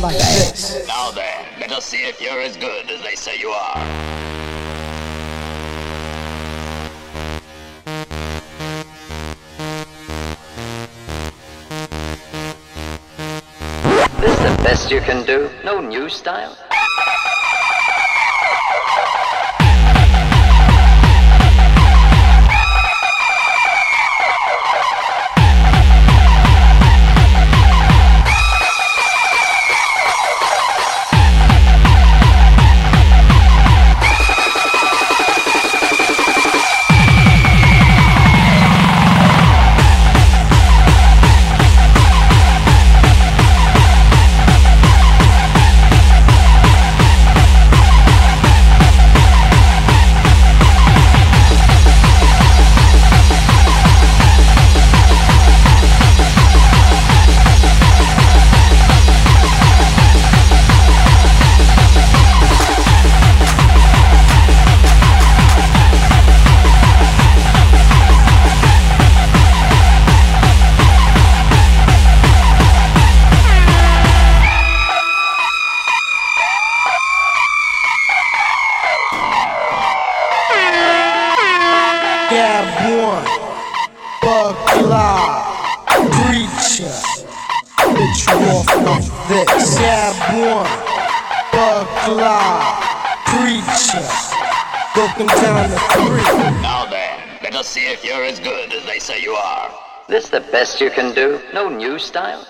like this. Now then, let us see if you're as good as they say you are. This the best you can do? No new style? Preacher. Broke them down to three. Now then, let us see if you're as good as they say you are. This the best you can do? No new style?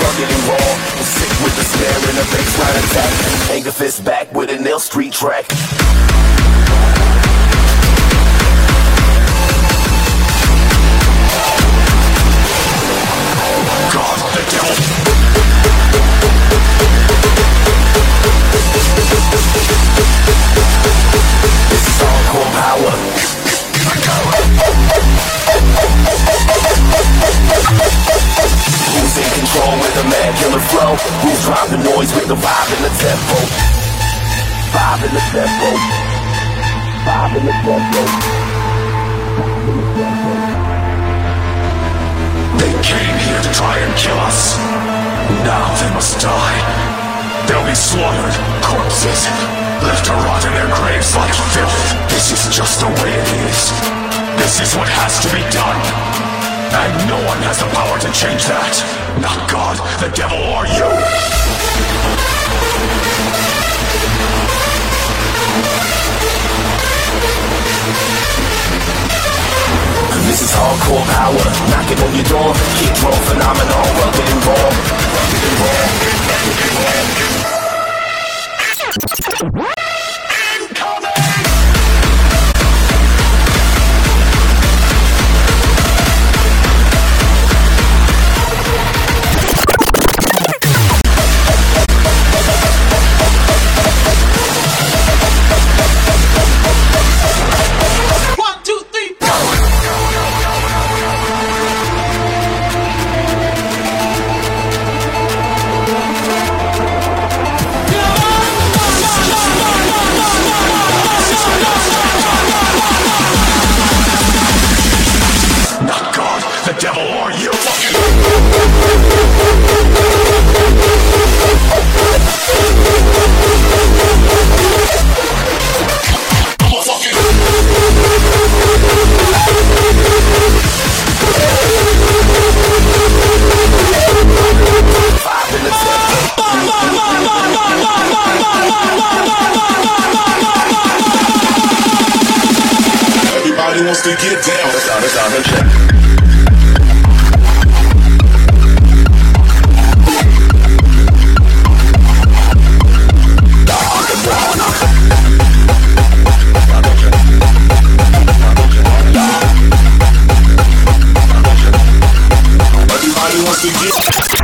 Rugged and raw. Sick with the snare and the bassline attack. Angerfist back with a nail street track. Killer flow? Who's driving noise with the vibe and the tempo? Vibe and the tempo. Vibe and the tempo. They came here to try and kill us. Now they must die. They'll be slaughtered, corpses, left to rot in their graves like filth. This is just the way it is. This is what has to be done. And no one has the power to change that. Not God, the devil, or you. This is hardcore power, knocking on your door. Kick drum phenomenal, rugged and raw. Rugged and raw. Everybody wants to get down. That's on, that's on, that's on. to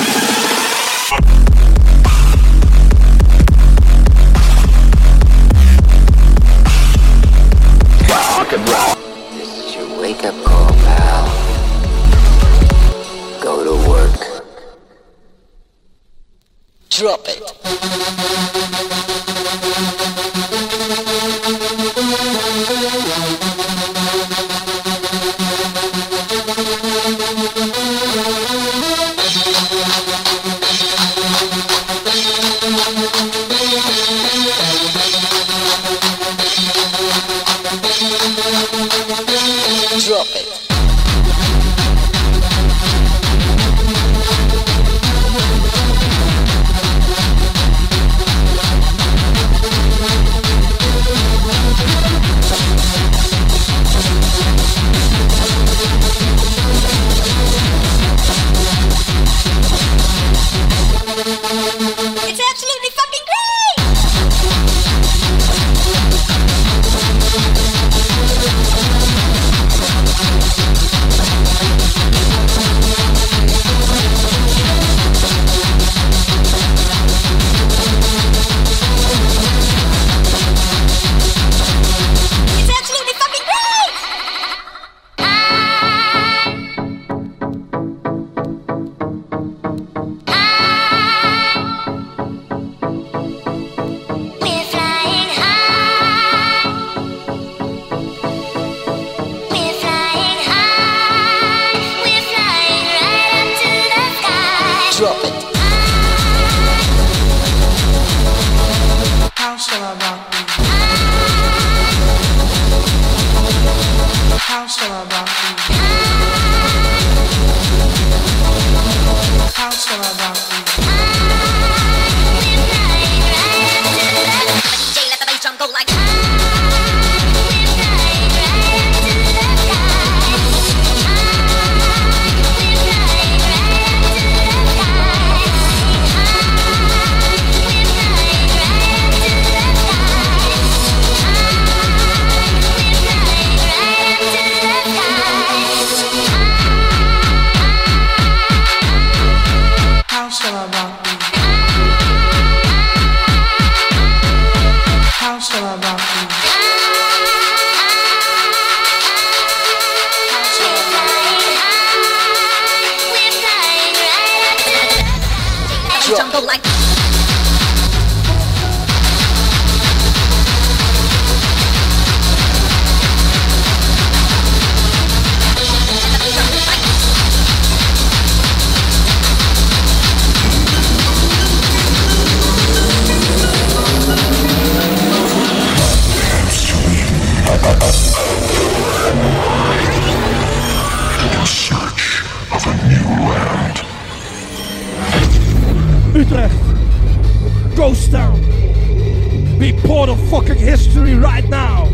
fucking history right now.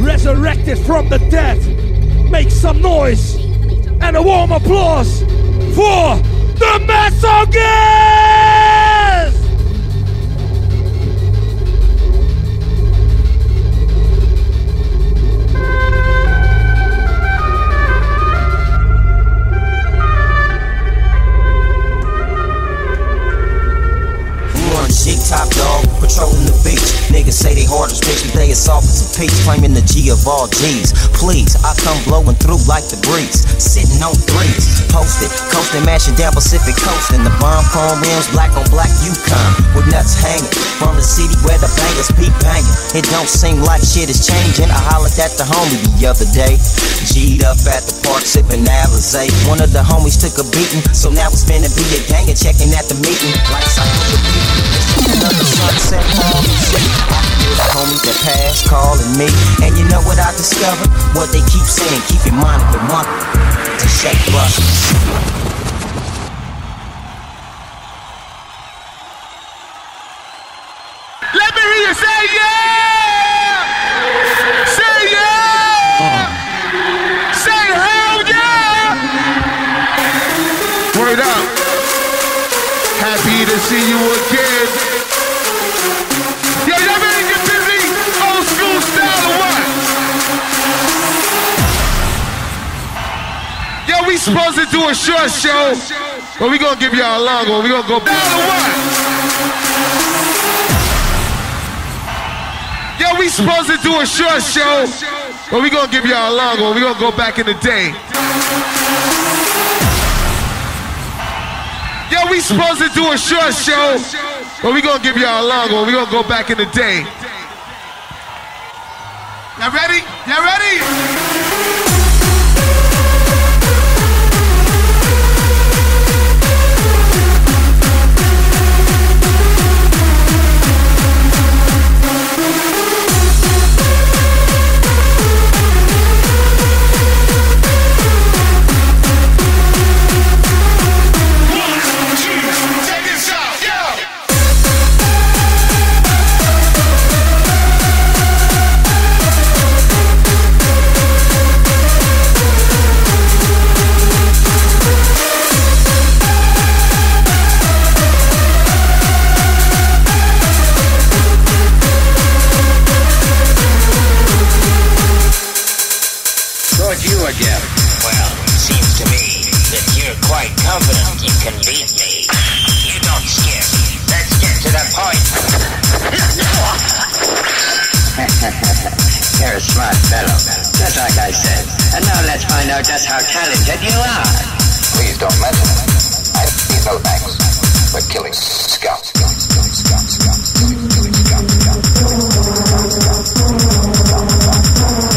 Resurrected from the dead. Make some noise and a warm applause for the Mesogis! Niggas say they hard as bitch, but they as soft as a peach. Claiming the G of all G's. Please, I come blowing through like the breeze. Sitting on threes, posted, coasting, mashing down Pacific coast. And the bomb chrome rims, black on black Yukon. With nuts hanging from the city where the bangers be banging. It don't seem like shit is changing. I hollered at the homie the other day. G'd up at the park, sipping Alizé. One of the homies took a beating, so now it's finna be a gang and checking at the meeting. Like cycle. Another sunset homies that pass calling me. And you know what I discovered? What they keep saying, keep in mind of the month to shake busters. Let me hear you say yeah! Say yeah! Say hell yeah! Word up. Happy to see you again. We supposed to do a short show, but we gonna give y'all a long one. We gonna go? Yo, we supposed to do a short show, but we gonna give y'all a long one. We gonna go back in the day. Yo, we supposed to do a short show, but we gonna give y'all a long one. We gonna go back in the day. Y'all ready? Y'all ready? You're a smart fellow, just like I said. And now let's find out just how talented you are. Please don't mention it. I need no thanks. We're killing scum. Scum, scum, scum, scum, killing, killing scum, scum, killing, Word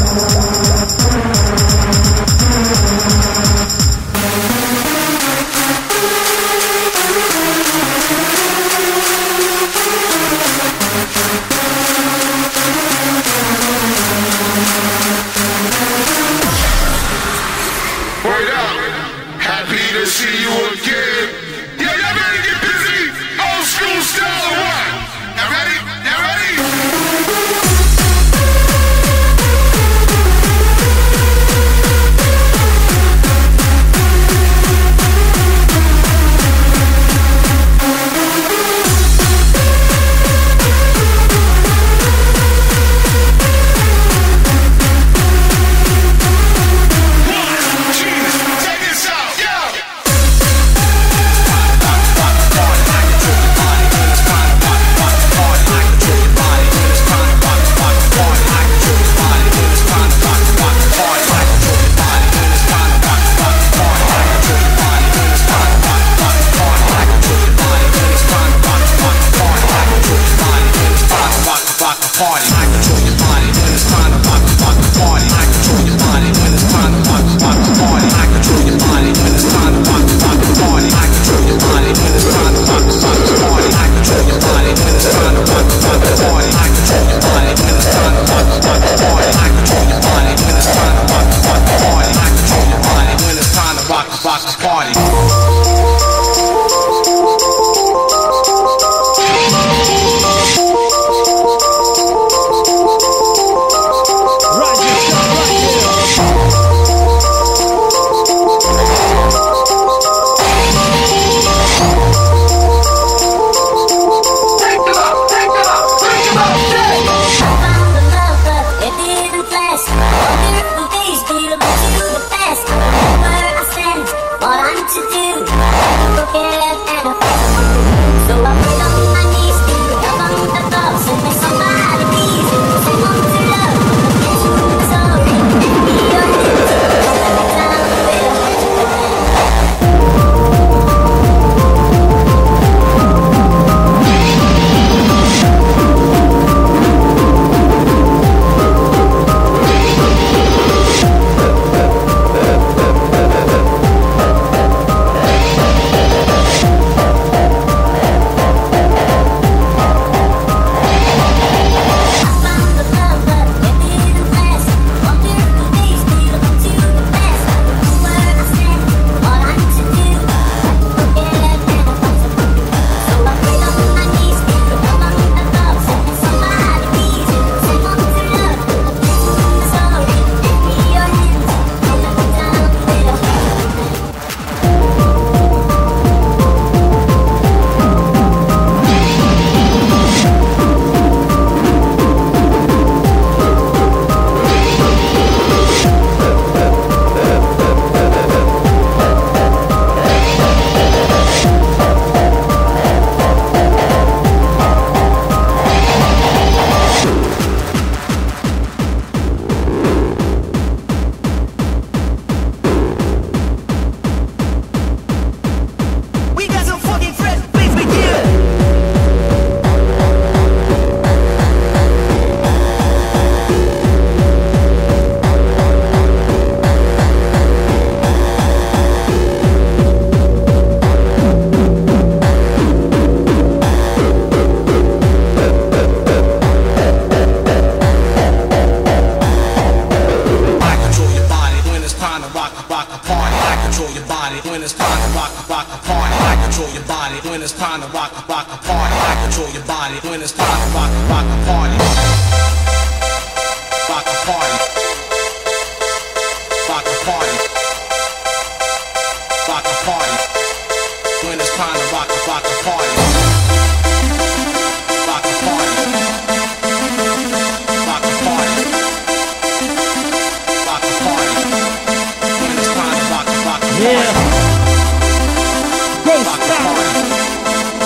Coast Town.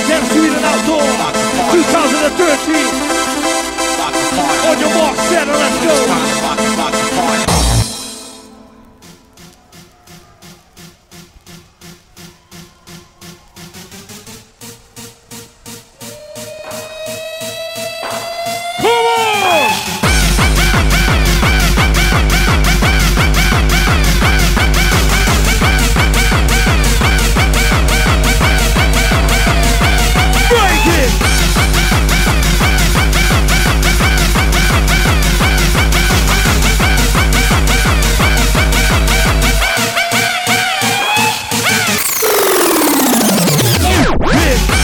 Dance Sweden Outdoor 2013. On your mark, set, and let's go.